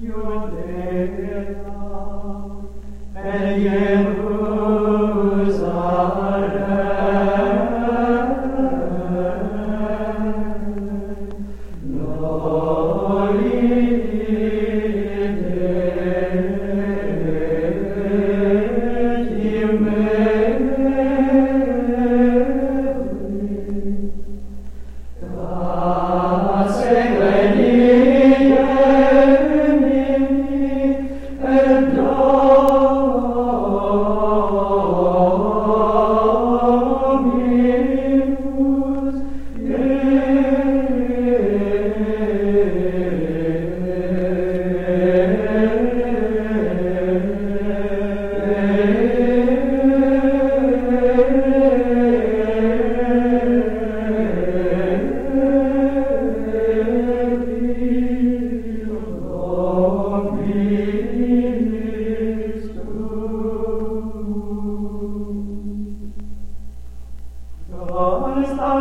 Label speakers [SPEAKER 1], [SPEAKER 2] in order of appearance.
[SPEAKER 1] Your name, and